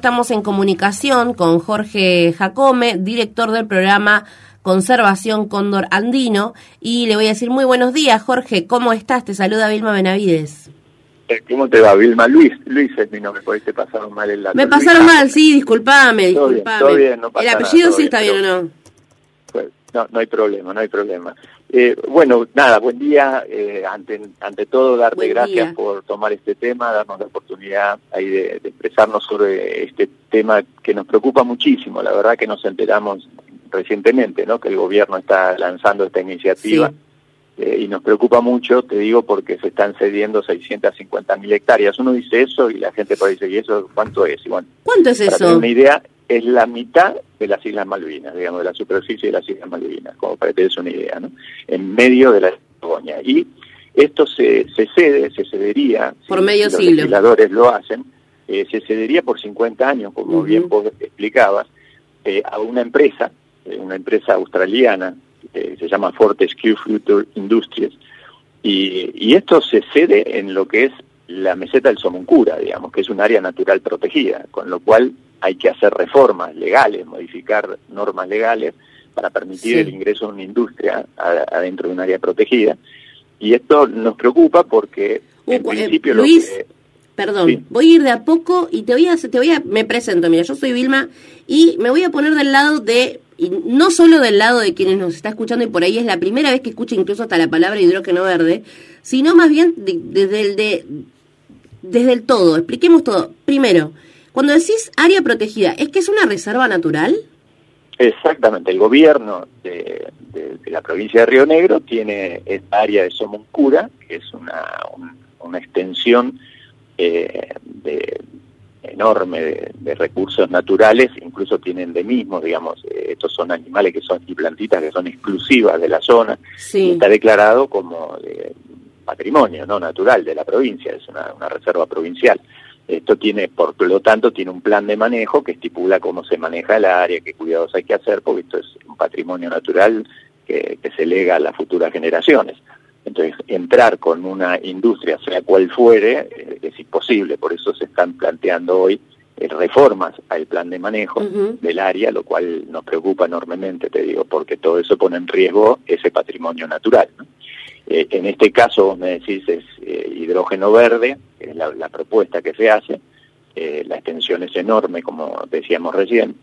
estamos en comunicación con Jorge Jacome, director del programa Conservación Cóndor Andino, y le voy a decir muy buenos días, Jorge, ¿cómo estás? Te saluda Vilma Benavides. Eh, ¿Cómo te va, Vilma? Luis, Luis es mi nombre, por ahí te pasaron mal el dato. Me pasaron mal, sí, disculpame, disculpame. ¿El apellido sí está bien o no? Pues, no, no hay problema, no hay problema. Eh, bueno, nada, buen día. Eh, ante, ante todo, darte gracias por tomar este tema, darnos la oportunidad ahí de, expresarnos sobre este tema que nos preocupa muchísimo. La verdad que nos enteramos recientemente, ¿no? Que el gobierno está lanzando esta iniciativa. Eh, y nos preocupa mucho, te digo, porque se están cediendo 650 mil hectáreas. Uno dice eso y la gente puede decir, ¿y eso cuánto es? Y ¿Cuánto es eso? una idea, es la mitad de las Islas Malvinas, digamos, de la superficie de las Islas Malvinas, como para que te des una idea, ¿no? En medio de la Patagonia. Y esto se, se cede, se cedería, por medio los siglo. legisladores lo hacen, eh, se cedería por 50 años, como bien vos explicabas, eh, a una empresa, eh, una empresa australiana, se llama Fortescue Future Industries, y, y esto se cede en lo que es la meseta del Somoncura, digamos, que es un área natural protegida, con lo cual hay que hacer reformas legales, modificar normas legales para permitir el ingreso de una industria adentro de un área protegida. Y esto nos preocupa porque en uh, principio Luis, Perdón, voy a ir de a poco y te voy a, te voy a, me presento, mira, yo soy Vilma y me voy a poner del lado de, y no solo del lado de quienes nos está escuchando y por ahí es la primera vez que escucha incluso hasta la palabra hidrógeno verde, sino más bien desde el de, desde el todo, expliquemos todo. Primero, cuando decís área protegida, ¿es que es una reserva natural? Exactamente, el gobierno de, la provincia de Río Negro tiene esta área de Somoncura, que es una, una extensión eh, de, enorme de, recursos naturales, incluso tienen endemismos, digamos, eh, estos son animales que son y plantitas que son exclusivas de la zona, y está declarado como eh, patrimonio no natural de la provincia, es una reserva provincial. Esto tiene, por lo tanto, tiene un plan de manejo que estipula cómo se maneja el área, qué cuidados hay que hacer, porque esto es un patrimonio natural que, se lega a las futuras generaciones. Entonces, entrar con una industria, sea cual fuere, eh, es imposible. Por eso se están planteando hoy eh, reformas al plan de manejo del área, lo cual nos preocupa enormemente, te digo, porque todo eso pone en riesgo ese patrimonio natural. Eh, en este caso, vos me decís, es hidrógeno verde, es la, propuesta que se hace, eh, la extensión es enorme, como decíamos recién,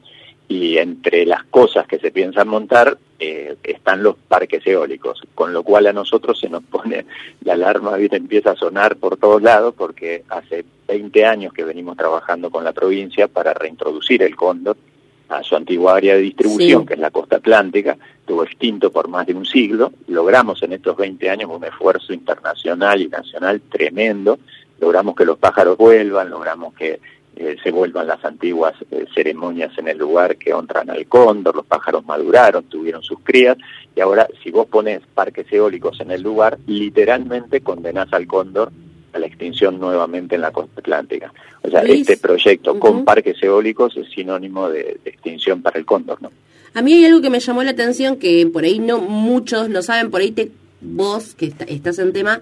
y entre las cosas que se piensan montar eh, están los parques eólicos, con lo cual a nosotros se nos pone la alarma, empieza a sonar por todos lados, porque hace 20 años que venimos trabajando con la provincia para reintroducir el cóndor a su antigua área de distribución, que es la costa atlántica, estuvo extinto por más de un siglo, logramos en estos 20 años un esfuerzo internacional y nacional tremendo, logramos que los pájaros vuelvan, logramos que eh, se vuelvan las antiguas eh, ceremonias en el lugar que honran al cóndor, los pájaros maduraron, tuvieron sus crías, y ahora si vos pones parques eólicos en el lugar, literalmente condenás al cóndor a la extinción nuevamente en la costa atlántica. O sea, este proyecto con parques eólicos es sinónimo de, extinción para el cóndor, ¿no? A mí hay algo que me llamó la atención, que por ahí no muchos lo saben, por ahí te, vos que estás en tema,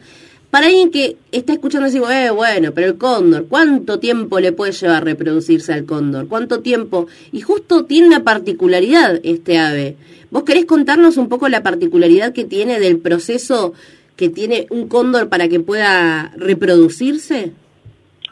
para alguien que está escuchando así, eh, bueno, pero el cóndor, ¿cuánto tiempo le puede llevar reproducirse al cóndor? ¿Cuánto tiempo? Y justo tiene una particularidad este ave. ¿Vos querés contarnos un poco la particularidad que tiene del proceso que tiene un cóndor para que pueda reproducirse?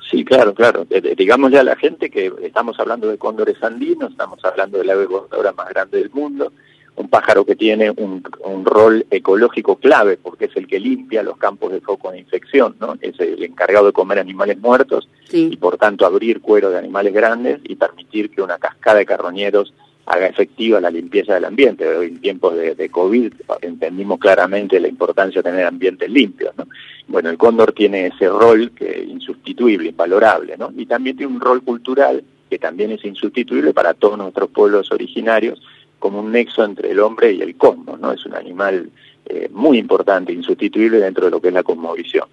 Sí, claro, claro. Digámosle a la gente que estamos hablando de cóndores andinos, estamos hablando del ave voladora más grande del mundo, un pájaro que tiene un, rol ecológico clave porque es el que limpia los campos de foco de infección, ¿no? Es el encargado de comer animales muertos y por tanto abrir cuero de animales grandes y permitir que una cascada de carroñeros haga efectiva la limpieza del ambiente. En tiempos de, de, COVID entendimos claramente la importancia de tener ambientes limpios, ¿no? Bueno, el cóndor tiene ese rol que es insustituible, invalorable, ¿no? Y también tiene un rol cultural que también es insustituible para todos nuestros pueblos originarios como un nexo entre el hombre y el cosmos, ¿no? Es un animal eh, muy importante, insustituible dentro de lo que es la cosmovisión.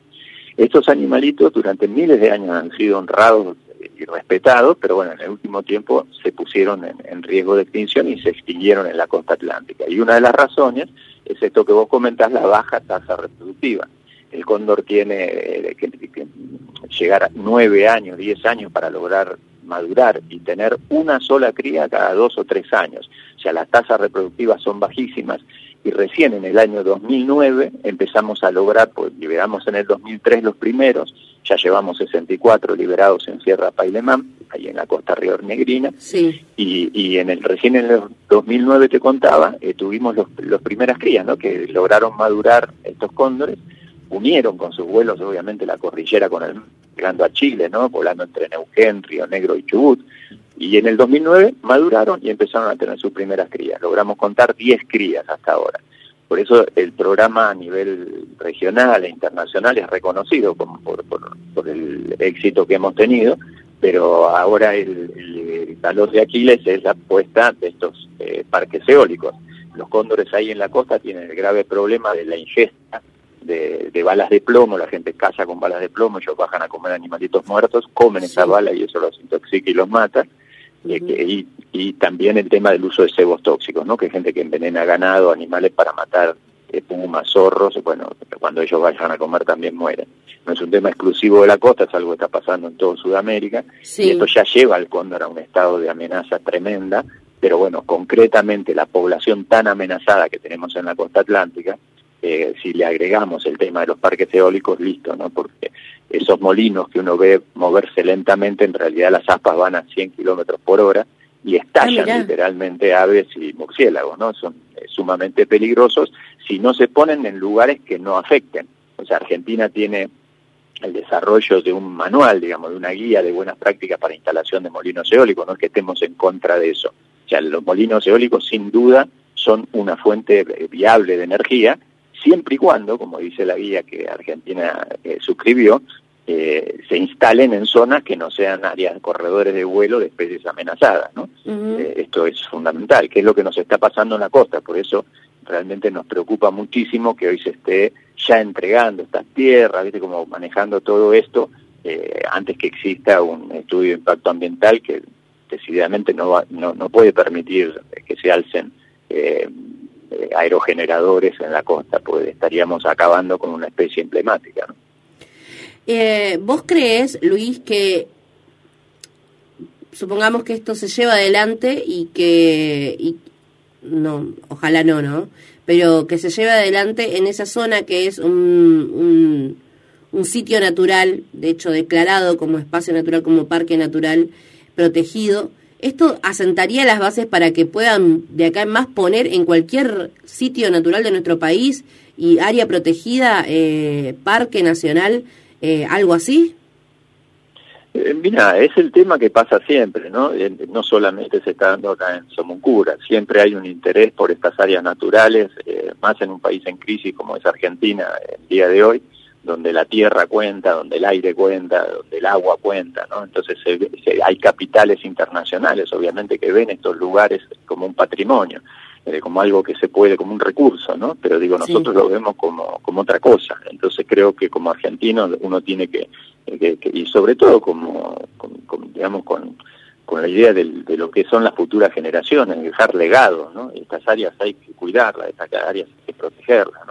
Estos animalitos durante miles de años han sido honrados y respetados, pero bueno, en el último tiempo se pusieron en, riesgo de extinción y se extinguieron en la costa atlántica. Y una de las razones es esto que vos comentás, la baja tasa reproductiva. El cóndor tiene eh, que, que, llegar a nueve años, diez años para lograr madurar y tener una sola cría cada dos o tres años. O sea, las tasas reproductivas son bajísimas y recién en el año 2009 empezamos a lograr, pues liberamos en el 2003 los primeros, ya llevamos 64 liberados en Sierra Pailemán, ahí en la costa Negrina, sí. y, y en el recién en el 2009 te contaba, eh, tuvimos los, los primeras crías, ¿no? que lograron madurar estos cóndores, unieron con sus vuelos obviamente la cordillera con el llegando a Chile, ¿no? volando entre Neuquén, Río Negro y Chubut, y en el 2009 maduraron y empezaron a tener sus primeras crías. Logramos contar 10 crías hasta ahora. Por eso el programa a nivel regional e internacional es reconocido como por, por, el éxito que hemos tenido, pero ahora el, el, valor de Aquiles es la puesta de estos eh, parques eólicos. Los cóndores ahí en la costa tienen el grave problema de la ingesta de, balas de plomo, la gente caza con balas de plomo, ellos bajan a comer animalitos muertos, comen esa bala y eso los intoxica y los mata. Y, también el tema del uso de cebos tóxicos, ¿no? Que hay gente que envenena ganado, animales para matar eh, pumas, zorros, bueno, cuando ellos vayan a comer también mueren. No es un tema exclusivo de la costa, es algo que está pasando en todo Sudamérica, y esto ya lleva al cóndor a un estado de amenaza tremenda, pero bueno, concretamente la población tan amenazada que tenemos en la costa atlántica, eh, si le agregamos el tema de los parques eólicos, listo, ¿no? Porque esos molinos que uno ve moverse lentamente, en realidad las aspas van a 100 kilómetros por hora y estallan ah, literalmente aves y murciélagos, ¿no? Son eh, sumamente peligrosos si no se ponen en lugares que no afecten. O sea, Argentina tiene el desarrollo de un manual, digamos, de una guía de buenas prácticas para instalación de molinos eólicos, no es que estemos en contra de eso. O sea, los molinos eólicos sin duda son una fuente eh, viable de energía siempre y cuando, como dice la guía que Argentina eh, suscribió, eh, se instalen en zonas que no sean áreas corredores de vuelo de especies amenazadas. ¿no? Eh, esto es fundamental, que es lo que nos está pasando en la costa. Por eso realmente nos preocupa muchísimo que hoy se esté ya entregando estas tierras, ¿viste? como manejando todo esto, antes que exista un estudio de impacto ambiental que decididamente no, no, no puede permitir que se alcen eh, aerogeneradores en la costa, pues estaríamos acabando con una especie emblemática. Eh, ¿Vos crees, Luis, que supongamos que esto se lleva adelante y que, no, ojalá no, ¿no? Pero que se lleve adelante en esa zona que es un, un, un sitio natural, de hecho declarado como espacio natural, como parque natural protegido, esto asentaría las bases para que puedan de acá en más poner en cualquier sitio natural de nuestro país y área protegida, eh, parque nacional, eh, algo así. Eh, mira, es el tema que pasa siempre, ¿no? no solamente se está dando acá en Somoncura, siempre hay un interés por estas áreas naturales, más en un país en crisis como es Argentina el día de hoy, donde la tierra cuenta, donde el aire cuenta, donde el agua cuenta, ¿no? Entonces hay capitales internacionales, obviamente, que ven estos lugares como un patrimonio, eh, como algo que se puede, como un recurso, ¿no? Pero digo, nosotros lo vemos como, como otra cosa. Entonces creo que como argentino uno tiene que, y sobre todo como, digamos, con, con la idea de, de, lo que son las futuras generaciones, dejar legado, ¿no? Estas áreas hay que cuidarlas, estas áreas hay que protegerlas, ¿no?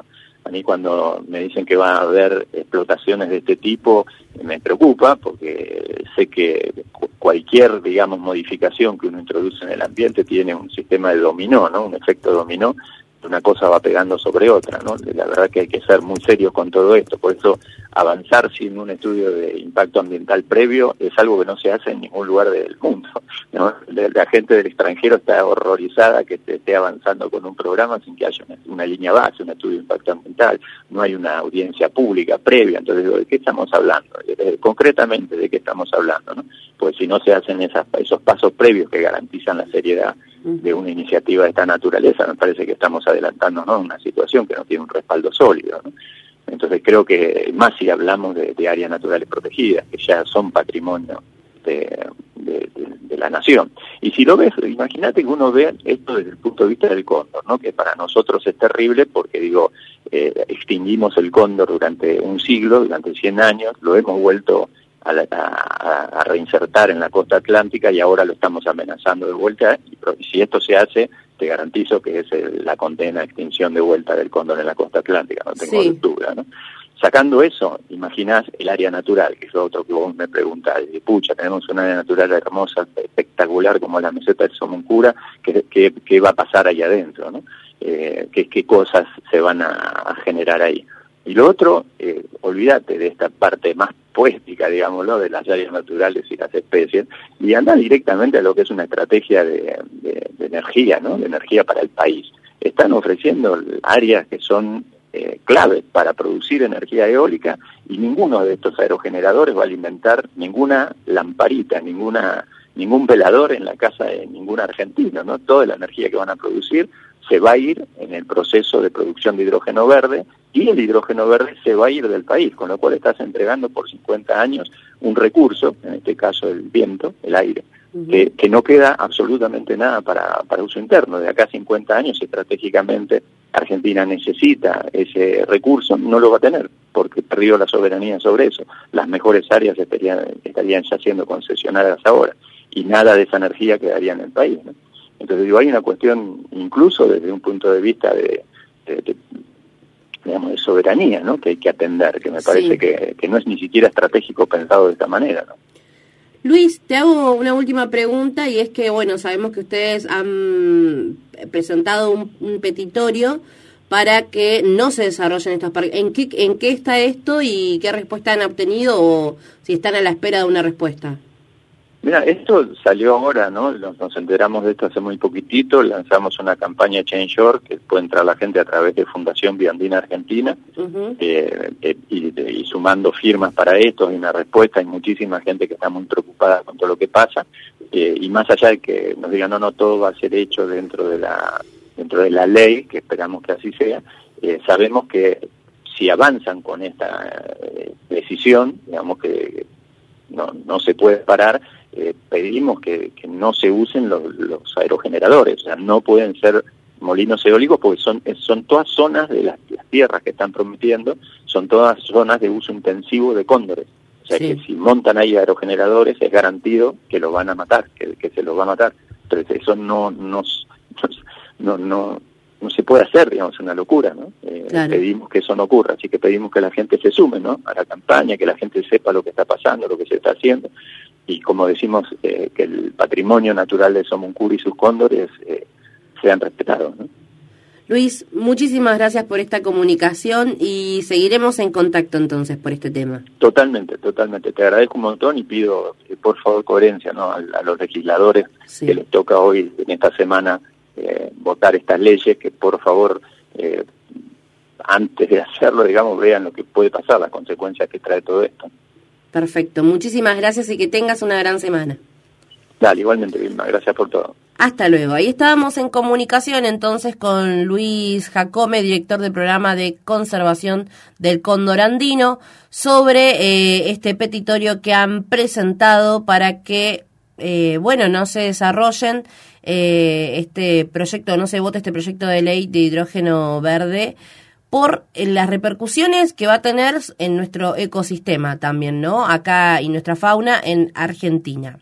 A mí cuando me dicen que va a haber explotaciones de este tipo, me preocupa porque sé que cualquier, digamos, modificación que uno introduce en el ambiente tiene un sistema de dominó, ¿no? Un efecto dominó una cosa va pegando sobre otra, ¿no? La verdad que hay que ser muy serios con todo esto, por eso avanzar sin un estudio de impacto ambiental previo es algo que no se hace en ningún lugar del mundo. La, gente del extranjero está horrorizada que se esté avanzando con un programa sin que haya una, línea base, un estudio de impacto ambiental, no hay una audiencia pública previa, entonces ¿de qué estamos hablando? concretamente, ¿de qué estamos hablando? ¿no? Pues si no se hacen esas, esos pasos previos que garantizan la seriedad de una iniciativa de esta naturaleza, me parece que estamos adelantándonos a una situación que no tiene un respaldo sólido. Entonces creo que más si hablamos de, áreas naturales protegidas, que ya son patrimonio de, la nación. Y si lo ves, imagínate que uno ve esto desde el punto de vista del cóndor, ¿no? que para nosotros es terrible porque, digo, eh, extinguimos el cóndor durante un siglo, durante 100 años, lo hemos vuelto a, reinsertar en la costa atlántica y ahora lo estamos amenazando de vuelta. Y, si esto se hace, te garantizo que es la condena, extinción de vuelta del cóndor en la costa atlántica, no tengo duda. ¿no? Sacando eso, imaginás el área natural, que es lo otro que vos me preguntás. Pucha, tenemos una área natural hermosa, espectacular, como la meseta de Somoncura, ¿qué, qué, va a pasar ahí adentro? ¿no? Eh, ¿qué, ¿Qué cosas se van a, generar ahí? Y lo otro, eh, olvídate de esta parte más poética, digámoslo, de las áreas naturales y las especies, y anda directamente a lo que es una estrategia de, energía, ¿no? De energía para el país. Están ofreciendo áreas que son eh, clave para producir energía eólica y ninguno de estos aerogeneradores va a alimentar ninguna lamparita, ninguna ningún velador en la casa de ningún argentino, ¿no? Toda la energía que van a producir se va a ir en el proceso de producción de hidrógeno verde y el hidrógeno verde se va a ir del país, con lo cual estás entregando por 50 años un recurso, en este caso el viento, el aire, que, que, no queda absolutamente nada para, para uso interno. De acá a 50 años, estratégicamente, Argentina necesita ese recurso, no lo va a tener, porque perdió la soberanía sobre eso. Las mejores áreas estarían, estarían ya siendo concesionadas ahora, y nada de esa energía quedaría en el país. Entonces, digo, hay una cuestión, incluso desde un punto de vista de, digamos, de soberanía, ¿no? Que hay que atender, que me parece que, que no es ni siquiera estratégico pensado de esta manera, ¿no? Luis, te hago una última pregunta y es que, bueno, sabemos que ustedes han presentado un, petitorio para que no se desarrollen estos parques. ¿En qué, ¿En qué está esto y qué respuesta han obtenido o si están a la espera de una respuesta? Mira, esto salió ahora, ¿no? Nos, enteramos de esto hace muy poquitito, lanzamos una campaña Change.org que puede entrar la gente a través de Fundación Biandina Argentina eh, eh, y, sumando firmas para esto, hay una respuesta, hay muchísima gente que está muy preocupada con todo lo que pasa eh, y más allá de que nos digan no, no, todo va a ser hecho dentro de la, dentro de la ley, que esperamos que así sea, sabemos que si avanzan con esta decisión, digamos que no, no se puede parar, eh, pedimos que, no se usen los, aerogeneradores, o sea, no pueden ser molinos eólicos porque son, son todas zonas de las, tierras que están prometiendo, son todas zonas de uso intensivo de cóndores. O sea que si montan ahí aerogeneradores es garantido que lo van a matar, que, se los va a matar. Entonces eso no, no, no, no, no se puede hacer, digamos, es una locura, ¿no? Eh, pedimos que eso no ocurra, así que pedimos que la gente se sume, ¿no? A la campaña, que la gente sepa lo que está pasando, lo que se está haciendo, y como decimos, eh, que el patrimonio natural de Somoncur y sus cóndores eh, sean respetados. Luis, muchísimas gracias por esta comunicación y seguiremos en contacto entonces por este tema. Totalmente, totalmente. Te agradezco un montón y pido, eh, por favor, coherencia ¿no? a, los legisladores que les toca hoy, en esta semana, votar estas leyes, que por favor, antes de hacerlo, digamos, vean lo que puede pasar, las consecuencias que trae todo esto. Perfecto, muchísimas gracias y que tengas una gran semana. Dale, igualmente, Vilma, gracias por todo. Hasta luego. Ahí estábamos en comunicación entonces con Luis Jacome, director del programa de conservación del cóndor andino, sobre eh, este petitorio que han presentado para que, eh, bueno, no se desarrollen eh, este proyecto, no se vote este proyecto de ley de hidrógeno verde por eh, las repercusiones que va a tener en nuestro ecosistema también, ¿no? Acá y nuestra fauna en Argentina.